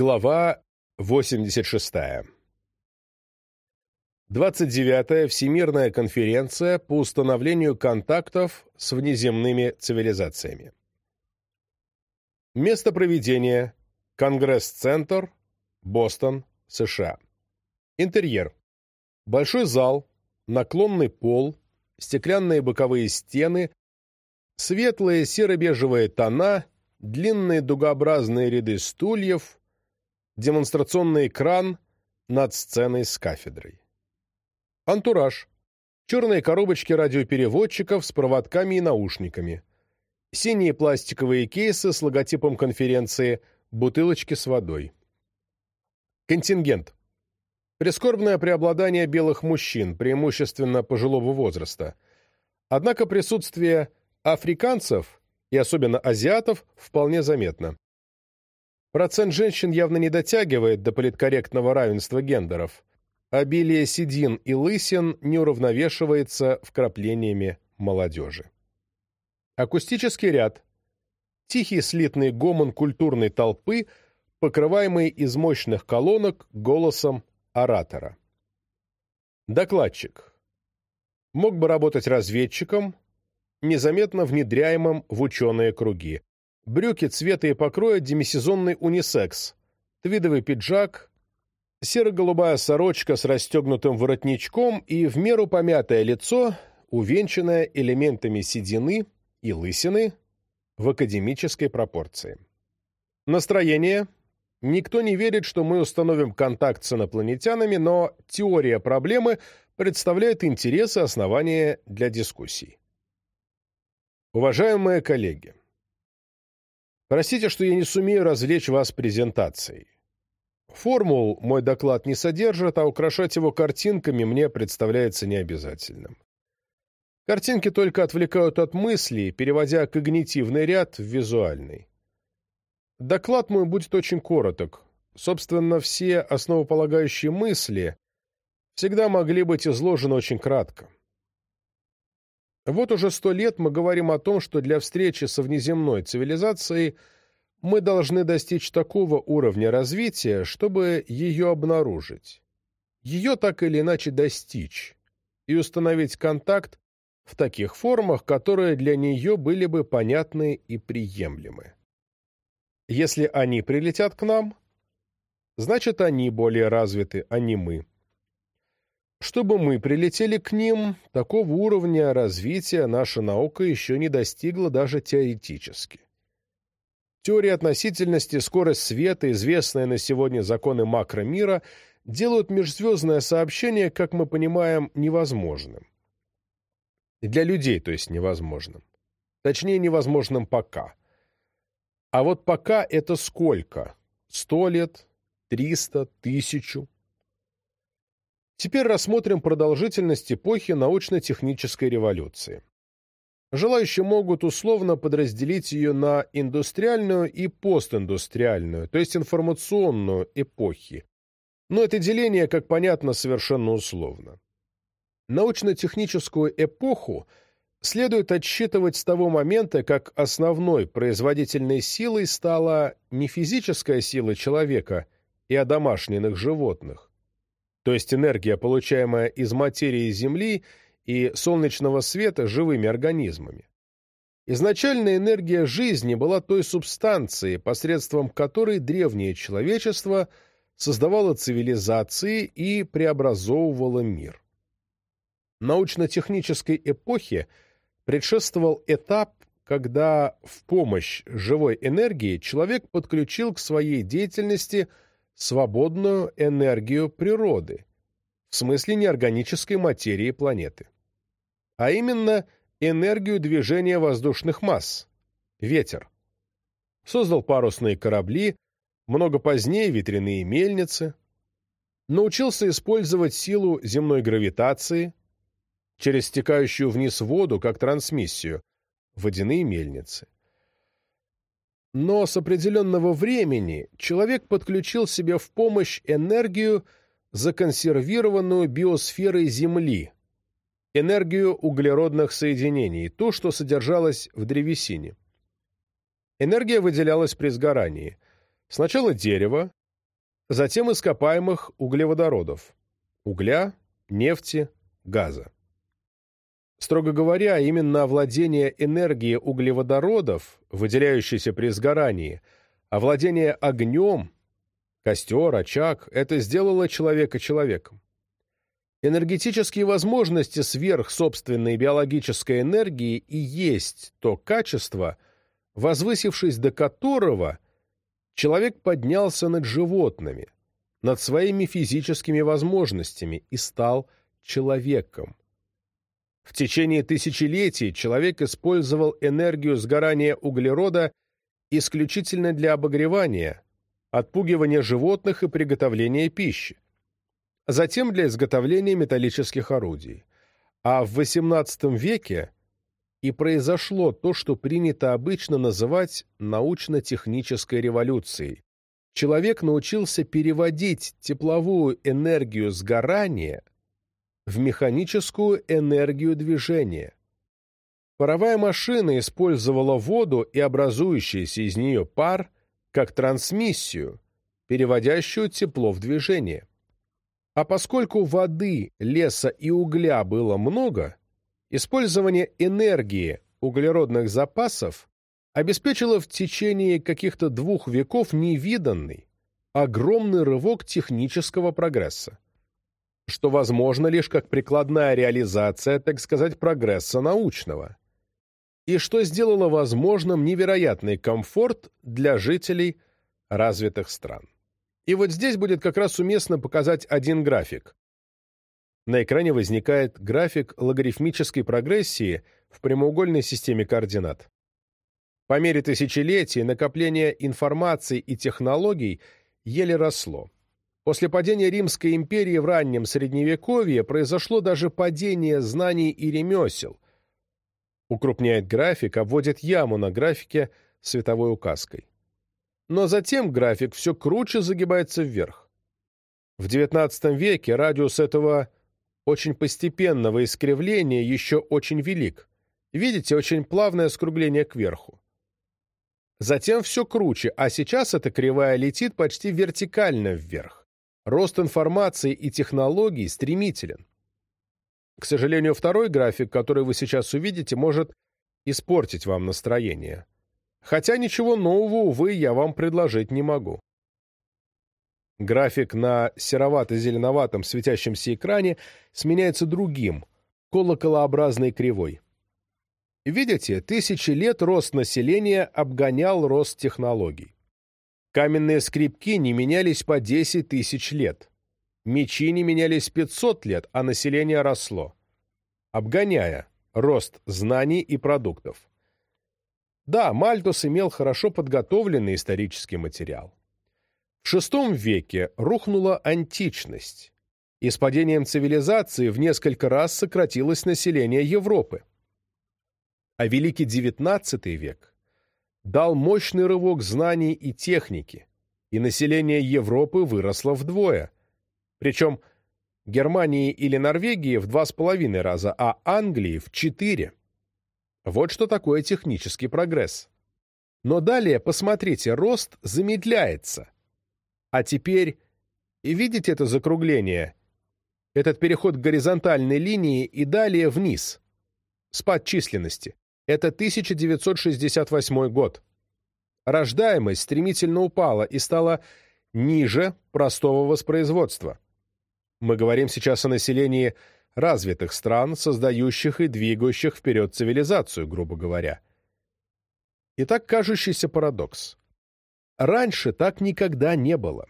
Глава 86. 29-я Всемирная конференция по установлению контактов с внеземными цивилизациями. Место проведения – Конгресс-центр, Бостон, США. Интерьер. Большой зал, наклонный пол, стеклянные боковые стены, светлые серо-бежевые тона, длинные дугообразные ряды стульев, демонстрационный экран над сценой с кафедрой. Антураж. Черные коробочки радиопереводчиков с проводками и наушниками. Синие пластиковые кейсы с логотипом конференции, бутылочки с водой. Контингент. Прискорбное преобладание белых мужчин, преимущественно пожилого возраста. Однако присутствие африканцев и особенно азиатов вполне заметно. Процент женщин явно не дотягивает до политкорректного равенства гендеров. Обилие седин и лысин не уравновешивается вкраплениями молодежи. Акустический ряд. Тихий слитный гомон культурной толпы, покрываемый из мощных колонок голосом оратора. Докладчик. Мог бы работать разведчиком, незаметно внедряемым в ученые круги. Брюки цвета и покроя демисезонный унисекс, твидовый пиджак, серо-голубая сорочка с расстегнутым воротничком и в меру помятое лицо, увенчанное элементами седины и лысины в академической пропорции. Настроение Никто не верит, что мы установим контакт с инопланетянами, но теория проблемы представляет интерес и основания для дискуссий. Уважаемые коллеги, простите, что я не сумею развлечь вас презентацией. Формул мой доклад не содержит, а украшать его картинками мне представляется необязательным. Картинки только отвлекают от мыслей, переводя когнитивный ряд в визуальный. Доклад мой будет очень короток. Собственно, все основополагающие мысли всегда могли быть изложены очень кратко. Вот уже сто лет мы говорим о том, что для встречи со внеземной цивилизацией мы должны достичь такого уровня развития, чтобы ее обнаружить, ее так или иначе достичь и установить контакт в таких формах, которые для нее были бы понятны и приемлемы. Если они прилетят к нам, значит, они более развиты, а не мы. Чтобы мы прилетели к ним, такого уровня развития наша наука еще не достигла даже теоретически. Теория относительности, скорость света, известные на сегодня законы макромира, делают межзвездное сообщение, как мы понимаем, невозможным. Для людей, то есть невозможным. Точнее, невозможным пока. А вот пока это сколько? Сто лет? Триста? Тысячу? Теперь рассмотрим продолжительность эпохи научно-технической революции. Желающие могут условно подразделить ее на индустриальную и постиндустриальную, то есть информационную эпохи. Но это деление, как понятно, совершенно условно. Научно-техническую эпоху – следует отсчитывать с того момента, как основной производительной силой стала не физическая сила человека и одомашненных животных, то есть энергия, получаемая из материи Земли и солнечного света живыми организмами. Изначальная энергия жизни была той субстанцией, посредством которой древнее человечество создавало цивилизации и преобразовывало мир. Научно-технической эпохе – предшествовал этап, когда в помощь живой энергии человек подключил к своей деятельности свободную энергию природы, в смысле неорганической материи планеты. А именно энергию движения воздушных масс, ветер. Создал парусные корабли, много позднее ветряные мельницы, научился использовать силу земной гравитации, через стекающую вниз воду, как трансмиссию, водяные мельницы. Но с определенного времени человек подключил себе в помощь энергию, законсервированную биосферой Земли, энергию углеродных соединений, ту, что содержалась в древесине. Энергия выделялась при сгорании. Сначала дерево, затем ископаемых углеводородов – угля, нефти, газа. Строго говоря, именно овладение энергией углеводородов, выделяющейся при сгорании, овладение огнем, костер, очаг – это сделало человека человеком. Энергетические возможности сверх собственной биологической энергии и есть то качество, возвысившись до которого человек поднялся над животными, над своими физическими возможностями и стал человеком. В течение тысячелетий человек использовал энергию сгорания углерода исключительно для обогревания, отпугивания животных и приготовления пищи затем для изготовления металлических орудий. А в XVIII веке и произошло то, что принято обычно называть научно-технической революцией. Человек научился переводить тепловую энергию сгорания в механическую энергию движения. Паровая машина использовала воду и образующийся из нее пар как трансмиссию, переводящую тепло в движение. А поскольку воды, леса и угля было много, использование энергии углеродных запасов обеспечило в течение каких-то двух веков невиданный, огромный рывок технического прогресса, что возможно лишь как прикладная реализация, так сказать, прогресса научного, и что сделало возможным невероятный комфорт для жителей развитых стран. И вот здесь будет как раз уместно показать один график. На экране возникает график логарифмической прогрессии в прямоугольной системе координат. По мере тысячелетий накопление информации и технологий еле росло. После падения Римской империи в раннем Средневековье произошло даже падение знаний и ремесел. Укрупняет график, обводит яму на графике световой указкой но затем график все круче загибается вверх. В XIX веке радиус этого очень постепенного искривления еще очень велик. Видите, очень плавное скругление кверху. Затем все круче, а сейчас эта кривая летит почти вертикально вверх. Рост информации и технологий стремителен. К сожалению, второй график, который вы сейчас увидите, может испортить вам настроение. Хотя ничего нового, увы, я вам предложить не могу. График на серовато-зеленоватом светящемся экране сменяется другим, колоколообразной кривой. Видите, тысячи лет рост населения обгонял рост технологий. Каменные скрипки не менялись по 10 тысяч лет. Мечи не менялись 500 лет, а население росло, обгоняя рост знаний и продуктов. Да, Мальтус имел хорошо подготовленный исторический материал. В VI веке рухнула античность, и с падением цивилизации в несколько раз сократилось население Европы. А Великий XIX век дал мощный рывок знаний и техники, и население Европы выросло вдвое. Причем Германии или Норвегии в два с половиной раза, а Англии в четыре. Вот что такое технический прогресс. Но далее, посмотрите, рост замедляется. А теперь, и видите это закругление? Этот переход к горизонтальной линии и далее вниз. Спад численности. Это 1968 год. Рождаемость стремительно упала и стала ниже простого воспроизводства. Мы говорим сейчас о населении развитых стран, создающих и двигающих вперед цивилизацию, грубо говоря. Итак, кажущийся парадокс. Раньше так никогда не было.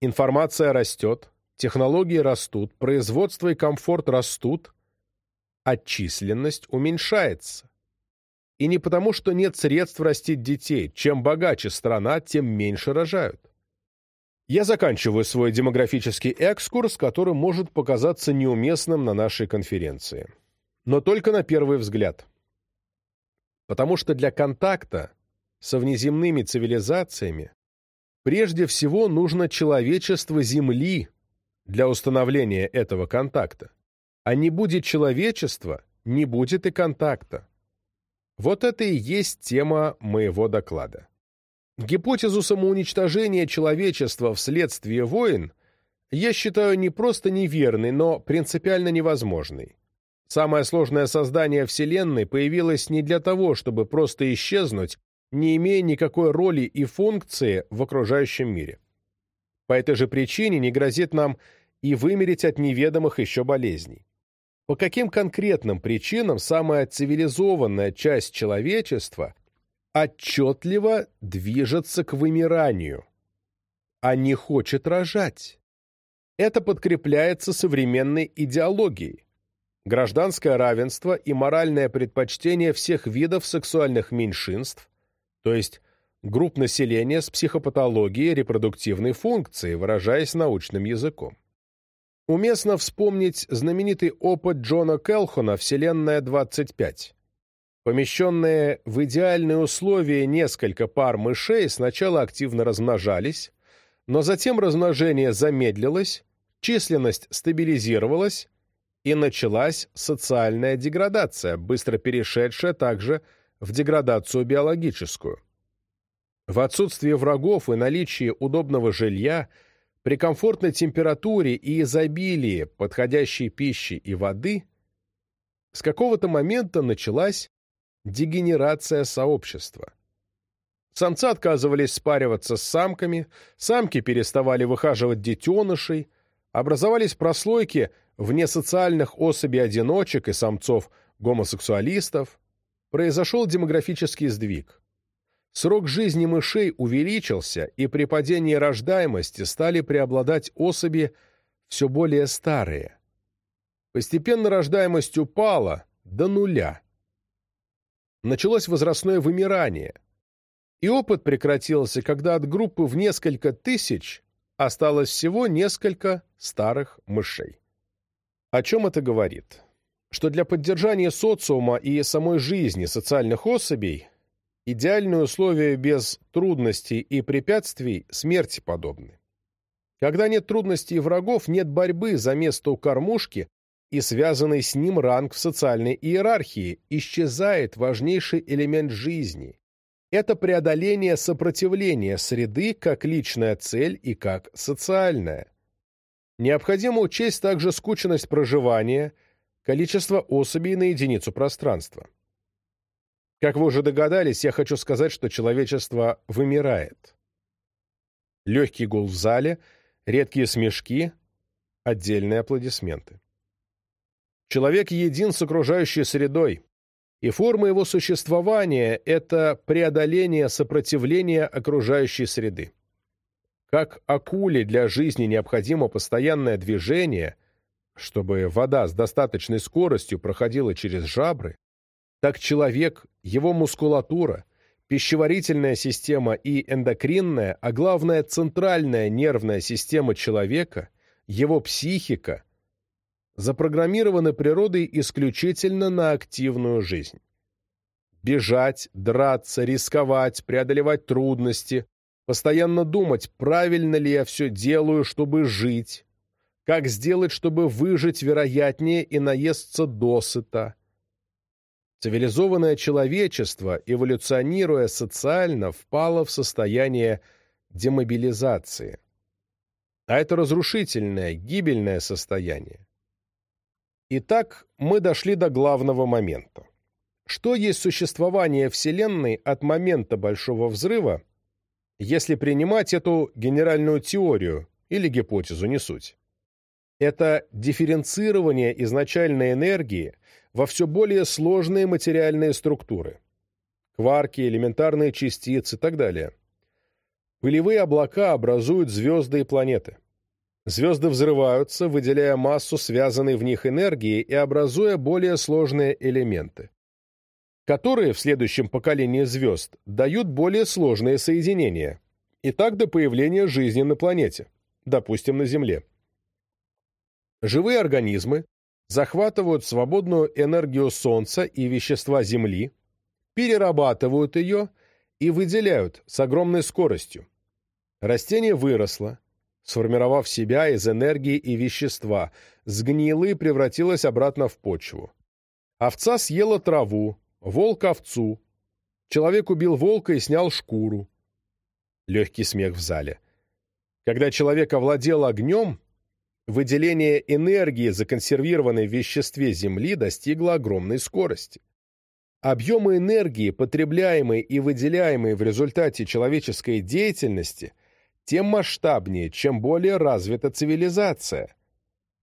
Информация растет, технологии растут, производство и комфорт растут, а численность уменьшается. И не потому, что нет средств растить детей. Чем богаче страна, тем меньше рожают. Я заканчиваю свой демографический экскурс, который может показаться неуместным на нашей конференции. Но только на первый взгляд. Потому что для контакта со внеземными цивилизациями прежде всего нужно человечество Земли для установления этого контакта. А не будет человечества, не будет и контакта. Вот это и есть тема моего доклада. Гипотезу самоуничтожения человечества вследствие войн я считаю не просто неверной, но принципиально невозможной. Самое сложное создание Вселенной появилось не для того, чтобы просто исчезнуть, не имея никакой роли и функции в окружающем мире. По этой же причине не грозит нам и вымереть от неведомых еще болезней. По каким конкретным причинам самая цивилизованная часть человечества отчетливо движется к вымиранию, а не хочет рожать? Это подкрепляется современной идеологией. Гражданское равенство и моральное предпочтение всех видов сексуальных меньшинств, то есть групп населения с психопатологией репродуктивной функции, выражаясь научным языком. Уместно вспомнить знаменитый опыт Джона Келхона «Вселенная-25». Помещенные в идеальные условия несколько пар мышей сначала активно размножались, но затем размножение замедлилось, численность стабилизировалась, и началась социальная деградация, быстро перешедшая также в деградацию биологическую. В отсутствие врагов и наличии удобного жилья – при комфортной температуре и изобилии подходящей пищи и воды с какого-то момента началась дегенерация сообщества. Самцы отказывались спариваться с самками, самки переставали выхаживать детенышей, образовались прослойки вне социальных особей-одиночек и самцов-гомосексуалистов, произошел демографический сдвиг. Срок жизни мышей увеличился, и при падении рождаемости стали преобладать особи все более старые. Постепенно рождаемость упала до нуля. Началось возрастное вымирание. И опыт прекратился, когда от группы в несколько тысяч осталось всего несколько старых мышей. О чем это говорит? Что для поддержания социума и самой жизни социальных особей Идеальные условия без трудностей и препятствий смерти подобны. Когда нет трудностей и врагов, нет борьбы за место у кормушки и связанный с ним ранг в социальной иерархии, исчезает важнейший элемент жизни. Это преодоление сопротивления среды как личная цель и как социальная. Необходимо учесть также скученность проживания, количество особей на единицу пространства. Как вы уже догадались, я хочу сказать, что человечество вымирает. Легкий гул в зале, редкие смешки, отдельные аплодисменты. Человек един с окружающей средой, и форма его существования — это преодоление сопротивления окружающей среды. Как акуле для жизни необходимо постоянное движение, чтобы вода с достаточной скоростью проходила через жабры, так человек, его мускулатура, пищеварительная система и эндокринная, а главное центральная нервная система человека, его психика, запрограммированы природой исключительно на активную жизнь. Бежать, драться, рисковать, преодолевать трудности, постоянно думать, правильно ли я все делаю, чтобы жить, как сделать, чтобы выжить вероятнее и наесться досыта, Цивилизованное человечество, эволюционируя социально, впало в состояние демобилизации. А это разрушительное, гибельное состояние. Итак, мы дошли до главного момента. Что есть существование Вселенной от момента Большого Взрыва, если принимать эту генеральную теорию или гипотезу, не суть? Это дифференцирование изначальной энергии во все более сложные материальные структуры. Кварки, элементарные частицы и так далее. Пылевые облака образуют звезды и планеты. Звезды взрываются, выделяя массу связанной в них энергии и образуя более сложные элементы, которые в следующем поколении звезд дают более сложные соединения, и так до появления жизни на планете, допустим, на Земле. Живые организмы захватывают свободную энергию Солнца и вещества Земли, перерабатывают ее и выделяют с огромной скоростью. Растение выросло, сформировав себя из энергии и вещества, сгнило и превратилось обратно в почву. Овца съела траву, волк – овцу. Человек убил волка и снял шкуру. Легкий смех в зале. Когда человек овладел огнем, выделение энергии, законсервированной в веществе Земли, достигло огромной скорости. Объемы энергии, потребляемой и выделяемой в результате человеческой деятельности, тем масштабнее, чем более развита цивилизация.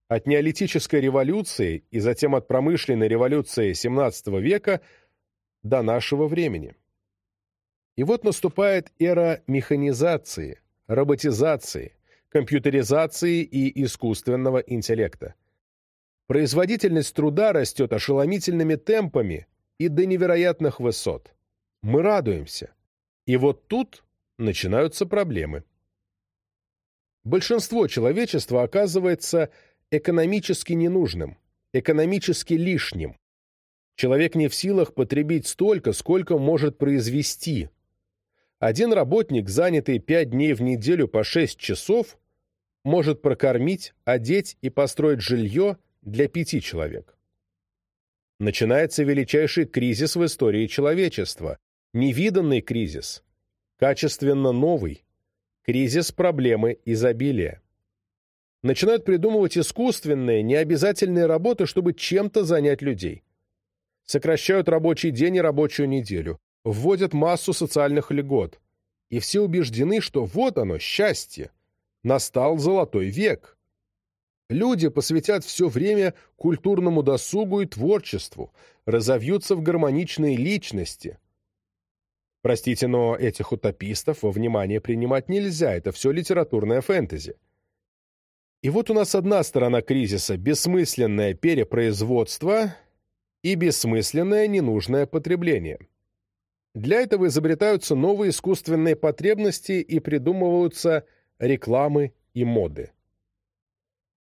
От неолитической революции и затем от промышленной революции XVII века до нашего времени. И вот наступает эра механизации, роботизации, компьютеризации и искусственного интеллекта. Производительность труда растет ошеломительными темпами и до невероятных высот. Мы радуемся. И вот тут начинаются проблемы. Большинство человечества оказывается экономически ненужным, экономически лишним. Человек не в силах потребить столько, сколько может произвести. Один работник, занятый пять дней в неделю по шесть часов, может прокормить, одеть и построить жилье для пяти человек. Начинается величайший кризис в истории человечества, невиданный кризис, качественно новый, кризис проблемы изобилия. Начинают придумывать искусственные, необязательные работы, чтобы чем-то занять людей. Сокращают рабочий день и рабочую неделю, вводят массу социальных льгот. И все убеждены, что вот оно, счастье. Настал золотой век. Люди посвятят все время культурному досугу и творчеству, разовьются в гармоничные личности. Простите, но этих утопистов во внимание принимать нельзя, это все литературное фэнтези. И вот у нас одна сторона кризиса – бессмысленное перепроизводство и бессмысленное ненужное потребление. Для этого изобретаются новые искусственные потребности и придумываются рекламы и моды.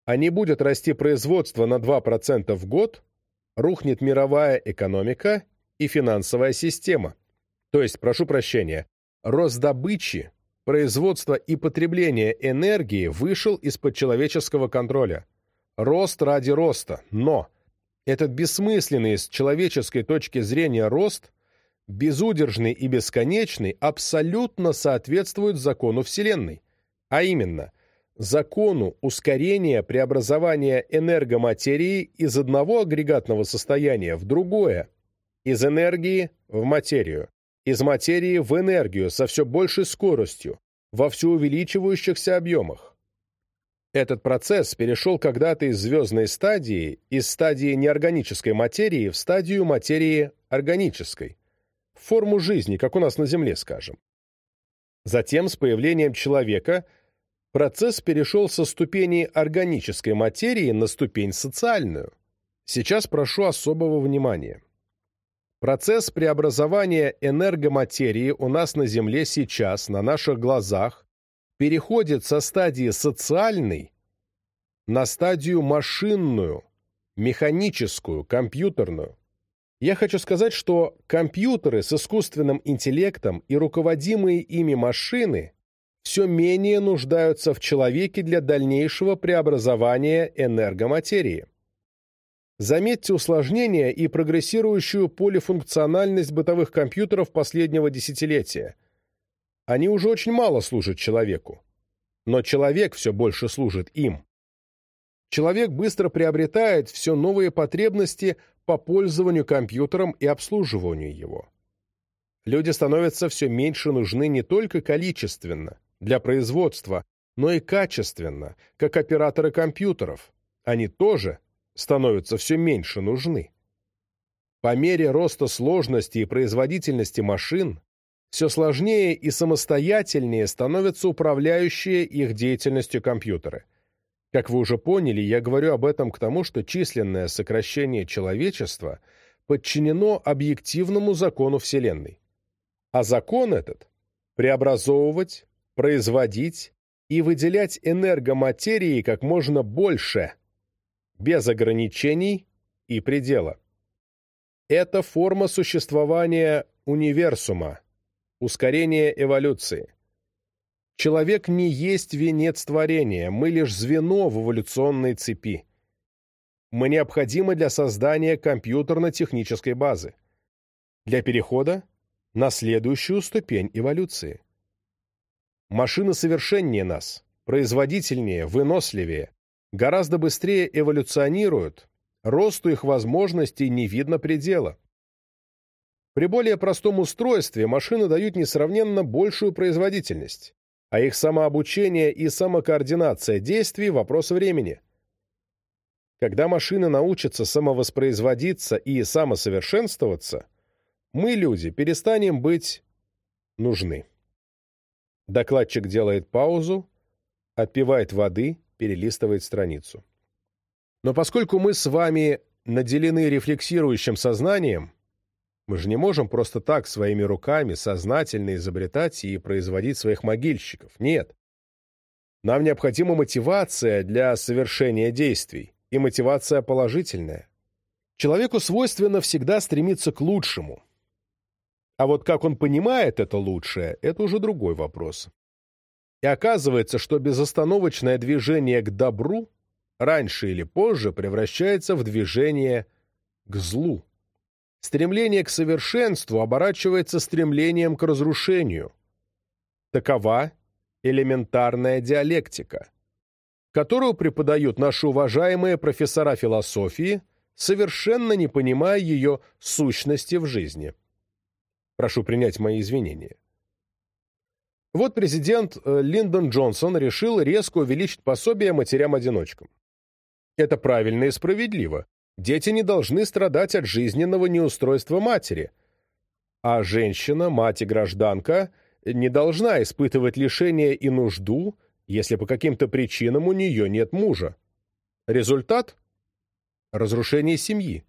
А не будет расти производство на 2% в год, рухнет мировая экономика и финансовая система. То есть, прошу прощения, рост добычи, производства и потребления энергии вышел из-под человеческого контроля. Рост ради роста, но этот бессмысленный с человеческой точки зрения рост безудержный и бесконечный, абсолютно соответствует закону Вселенной, а именно закону ускорения преобразования энергоматерии из одного агрегатного состояния в другое, из энергии в материю, из материи в энергию со все большей скоростью, во все увеличивающихся объемах. Этот процесс перешел когда-то из звездной стадии, из стадии неорганической материи в стадию материи органической, форму жизни, как у нас на Земле, скажем. Затем, с появлением человека, процесс перешел со ступени органической материи на ступень социальную. Сейчас прошу особого внимания. Процесс преобразования энергоматерии у нас на Земле сейчас, на наших глазах, переходит со стадии социальной на стадию машинную, механическую, компьютерную. Я хочу сказать, что компьютеры с искусственным интеллектом и руководимые ими машины все менее нуждаются в человеке для дальнейшего преобразования энергоматерии. Заметьте усложнение и прогрессирующую полифункциональность бытовых компьютеров последнего десятилетия. Они уже очень мало служат человеку. Но человек все больше служит им. Человек быстро приобретает все новые потребности по пользованию компьютером и обслуживанию его. Люди становятся все меньше нужны не только количественно, для производства, но и качественно, как операторы компьютеров. Они тоже становятся все меньше нужны. По мере роста сложности и производительности машин, все сложнее и самостоятельнее становятся управляющие их деятельностью компьютеры – как вы уже поняли, я говорю об этом к тому, что численное сокращение человечества подчинено объективному закону Вселенной. А закон этот – преобразовывать, производить и выделять энергоматерии как можно больше, без ограничений и предела. Это форма существования универсума, ускорение эволюции. Человек не есть венец творения, мы лишь звено в эволюционной цепи. Мы необходимы для создания компьютерно-технической базы, для перехода на следующую ступень эволюции. Машины совершеннее нас, производительнее, выносливее, гораздо быстрее эволюционируют, росту их возможностей не видно предела. При более простом устройстве машины дают несравненно большую производительность, а их самообучение и самокоординация действий – вопрос времени. Когда машины научатся самовоспроизводиться и самосовершенствоваться, мы, люди, перестанем быть нужны. Докладчик делает паузу, отпивает воды, перелистывает страницу. Но поскольку мы с вами наделены рефлексирующим сознанием, мы же не можем просто так своими руками сознательно изобретать и производить своих могильщиков. Нет. Нам необходима мотивация для совершения действий, и мотивация положительная. Человеку свойственно всегда стремиться к лучшему. А вот как он понимает это лучшее, это уже другой вопрос. И оказывается, что безостановочное движение к добру раньше или позже превращается в движение к злу. Стремление к совершенству оборачивается стремлением к разрушению. Такова элементарная диалектика, которую преподают наши уважаемые профессора философии, совершенно не понимая ее сущности в жизни. Прошу принять мои извинения. Вот президент э, Линдон Джонсон решил резко увеличить пособие матерям-одиночкам. Это правильно и справедливо. Дети не должны страдать от жизненного неустройства матери. А женщина, мать и гражданка не должна испытывать лишение и нужду, если по каким-то причинам у нее нет мужа. Результат – разрушение семьи.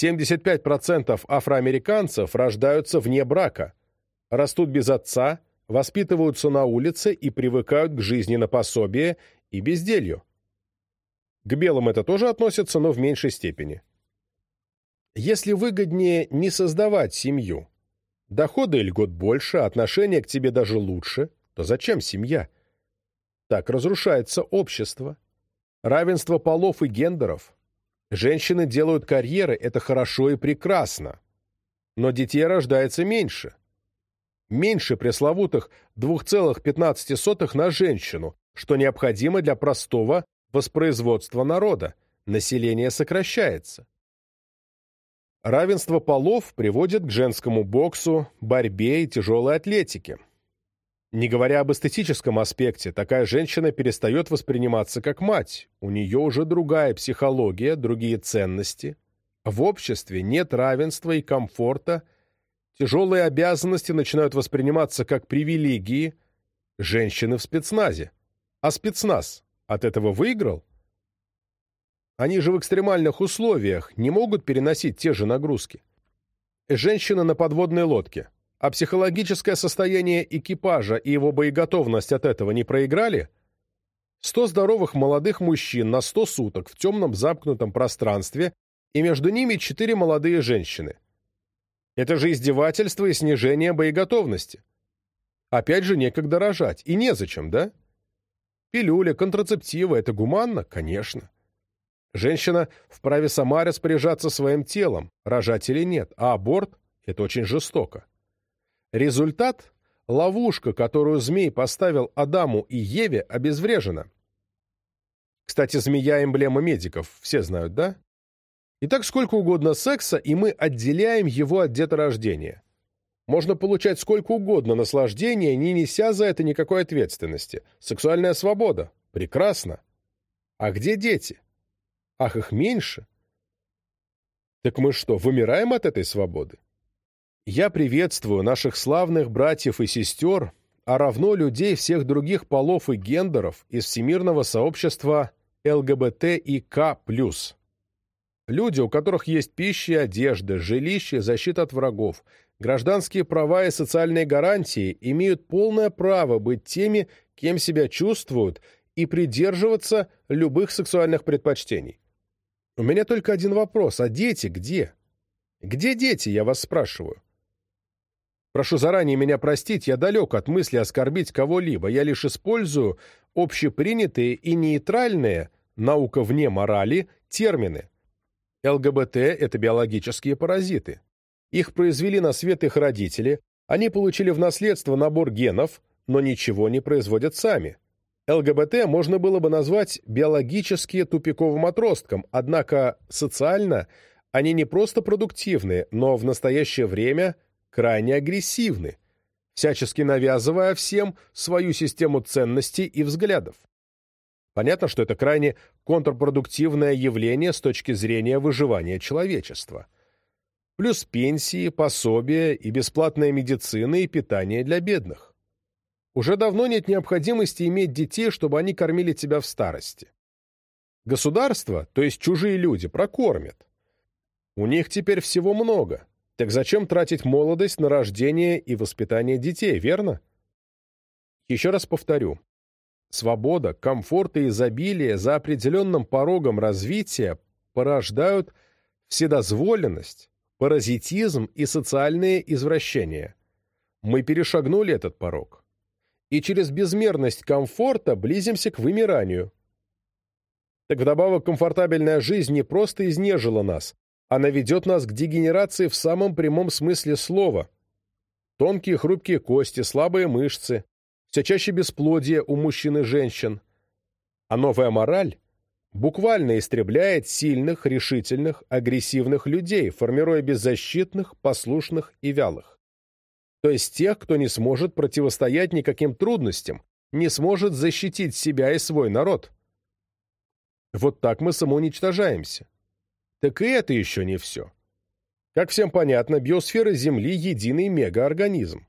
75% афроамериканцев рождаются вне брака, растут без отца, воспитываются на улице и привыкают к жизни на пособие и безделью. К белым это тоже относится, но в меньшей степени. Если выгоднее не создавать семью, доходы и льгот больше, отношения к тебе даже лучше, то зачем семья? Так разрушается общество. Равенство полов и гендеров. Женщины делают карьеры, это хорошо и прекрасно. Но детей рождается меньше. Меньше пресловутых 2,15 на женщину, что необходимо для простого воспроизводства народа, население сокращается. Равенство полов приводит к женскому боксу, борьбе и тяжелой атлетике. Не говоря об эстетическом аспекте, такая женщина перестает восприниматься как мать, у нее уже другая психология, другие ценности. В обществе нет равенства и комфорта, тяжелые обязанности начинают восприниматься как привилегии женщины в спецназе. А спецназ от этого выиграл? Они же в экстремальных условиях не могут переносить те же нагрузки. Женщина на подводной лодке. А психологическое состояние экипажа и его боеготовность от этого не проиграли? Сто здоровых молодых мужчин на сто суток в темном замкнутом пространстве, и между ними четыре молодые женщины. Это же издевательство и снижение боеготовности. Опять же, некогда рожать. И незачем, да? Пилюля, контрацептивы – это гуманно? Конечно. Женщина вправе сама распоряжаться своим телом, рожать или нет, а аборт – это очень жестоко. Результат – ловушка, которую змей поставил Адаму и Еве, обезврежена. Кстати, змея – эмблема медиков, все знают, да? Итак, сколько угодно секса, и мы отделяем его от деторождения. Можно получать сколько угодно наслаждения, не неся за это никакой ответственности. Сексуальная свобода. Прекрасно. А где дети? Ах, их меньше. Так мы что, вымираем от этой свободы? Я приветствую наших славных братьев и сестер, а равно людей всех других полов и гендеров из всемирного сообщества ЛГБТ и К+. Люди, у которых есть пища и одежда, жилище, защита от врагов – гражданские права и социальные гарантии имеют полное право быть теми, кем себя чувствуют, и придерживаться любых сексуальных предпочтений. У меня только один вопрос. А дети где? Где дети, я вас спрашиваю? Прошу заранее меня простить, я далек от мысли оскорбить кого-либо. Я лишь использую общепринятые и нейтральные, наука вне морали, термины. ЛГБТ – это биологические паразиты. Их произвели на свет их родители, они получили в наследство набор генов, но ничего не производят сами. ЛГБТ можно было бы назвать биологически тупиковым отростком, однако социально они не просто продуктивны, но в настоящее время крайне агрессивны, всячески навязывая всем свою систему ценностей и взглядов. Понятно, что это крайне контрпродуктивное явление с точки зрения выживания человечества. Плюс пенсии, пособия и бесплатная медицина и питание для бедных. Уже давно нет необходимости иметь детей, чтобы они кормили тебя в старости. Государство, то есть чужие люди, прокормят. У них теперь всего много. Так зачем тратить молодость на рождение и воспитание детей, верно? Еще раз повторю. Свобода, комфорт и изобилие за определенным порогом развития порождают вседозволенность, паразитизм и социальные извращения. Мы перешагнули этот порог и через безмерность комфорта близимся к вымиранию. Так вдобавок комфортабельная жизнь не просто изнежила нас, она ведет нас к дегенерации в самом прямом смысле слова. Тонкие хрупкие кости, слабые мышцы, все чаще бесплодие у мужчин и женщин. А новая мораль буквально истребляет сильных, решительных, агрессивных людей, формируя беззащитных, послушных и вялых то есть тех, кто не сможет противостоять никаким трудностям, не сможет защитить себя и свой народ. Вот так мы самоуничтожаемся. Так и это еще не все. Как всем понятно, биосфера Земли — единый мегаорганизм.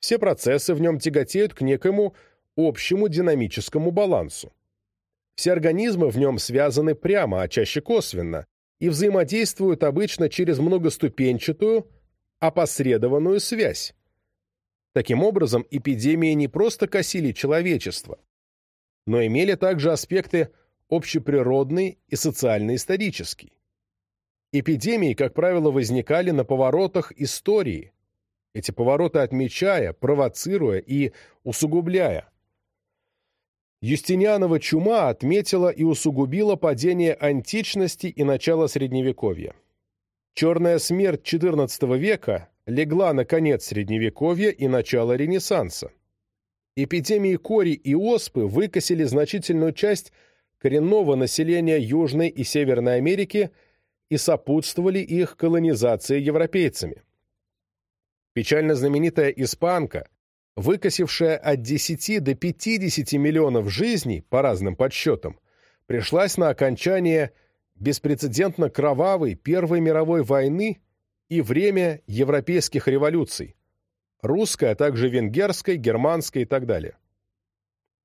Все процессы в нем тяготеют к некому общему динамическому балансу. Все организмы в нем связаны прямо, а чаще косвенно, и взаимодействуют обычно через многоступенчатую, опосредованную связь. Таким образом, эпидемии не просто косили человечество, но имели также аспекты общеприродный и социально-исторический. Эпидемии, как правило, возникали на поворотах истории, эти повороты отмечая, провоцируя и усугубляя. Юстинианова чума отметила и усугубила падение античности и начало Средневековья. Черная смерть XIV века легла на конец Средневековья и начало Ренессанса. Эпидемии кори и оспы выкосили значительную часть коренного населения Южной и Северной Америки и сопутствовали их колонизации европейцами. Печально знаменитая испанка, выкосившая от 10 до 50 миллионов жизней, по разным подсчетам, пришлась на окончание беспрецедентно кровавой Первой мировой войны и время европейских революций – русской, а также венгерской, германской и так далее.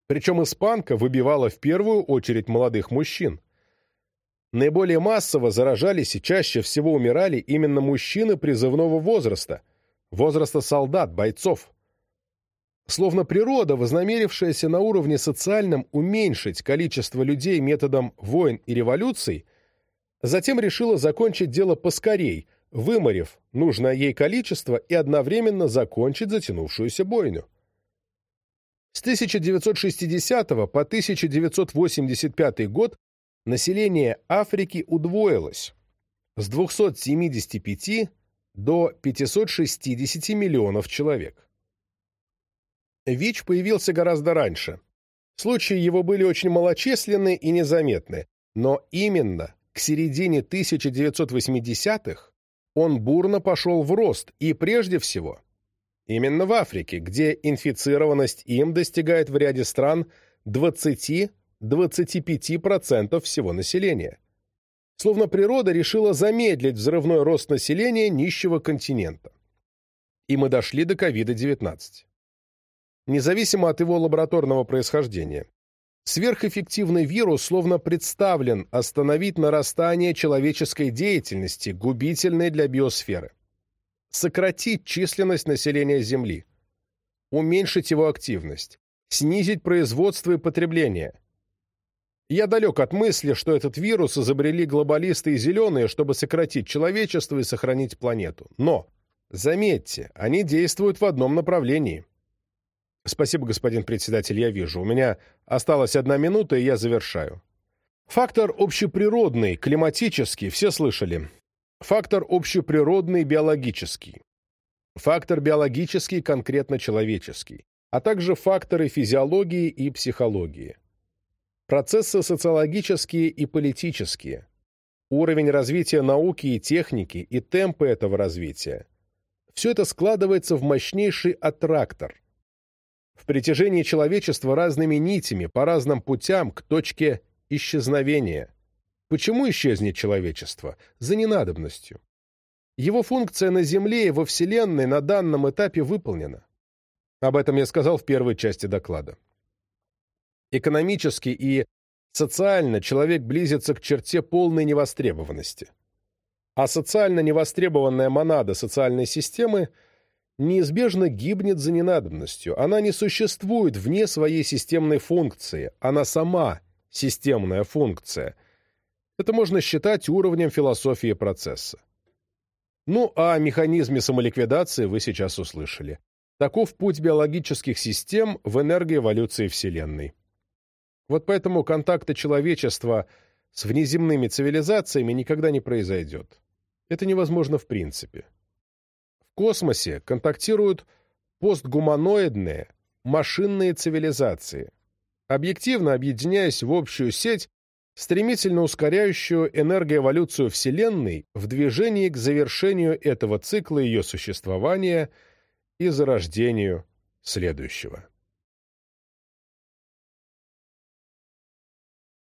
Причем испанка выбивала в первую очередь молодых мужчин. Наиболее массово заражались и чаще всего умирали именно мужчины призывного возраста, возраста солдат, бойцов. Словно природа, вознамерившаяся на уровне социальном уменьшить количество людей методом войн и революций – Затем решила закончить дело поскорей, выморив нужное ей количество и одновременно закончить затянувшуюся бойню. С 1960 по 1985 год население Африки удвоилось с 275 до 560 миллионов человек. ВИЧ появился гораздо раньше. Случаи его были очень малочисленны и незаметны, но именно к середине 1980-х он бурно пошел в рост, и прежде всего именно в Африке, где инфицированность им достигает в ряде стран 20-25% всего населения. Словно природа решила замедлить взрывной рост населения нищего континента. И мы дошли до COVID-19. Независимо от его лабораторного происхождения, Сверхэффективный вирус словно представлен остановить нарастание человеческой деятельности, губительной для биосферы. Сократить численность населения Земли. Уменьшить его активность. Снизить производство и потребление. Я далек от мысли, что этот вирус изобрели глобалисты и зеленые, чтобы сократить человечество и сохранить планету. Но, заметьте, они действуют в одном направлении – Спасибо, господин председатель, я вижу. У меня осталась одна минута, и я завершаю. Фактор общеприродный, климатический, все слышали. Фактор общеприродный, биологический. Фактор биологический, конкретно человеческий. а также факторы физиологии и психологии. Процессы социологические и политические, уровень развития науки и техники и темпы этого развития. Все это складывается в мощнейший аттрактор. В притяжении человечества разными нитями, по разным путям к точке исчезновения. Почему исчезнет человечество? За ненадобностью. Его функция на Земле и во Вселенной на данном этапе выполнена. Об этом я сказал в первой части доклада. Экономически и социально человек близится к черте полной невостребованности. А социально невостребованная монада социальной системы неизбежно гибнет за ненадобностью. Она не существует вне своей системной функции. Она сама системная функция. Это можно считать уровнем философии процесса. Ну, а о механизме самоликвидации вы сейчас услышали. Таков путь биологических систем в энергоэволюции Вселенной. Вот поэтому контакта человечества с внеземными цивилизациями никогда не произойдет. Это невозможно в принципе. Космосе контактируют постгуманоидные, машинные цивилизации, объективно объединяясь в общую сеть стремительно ускоряющую энергоэволюцию Вселенной в движении к завершению этого цикла ее существования и зарождению следующего.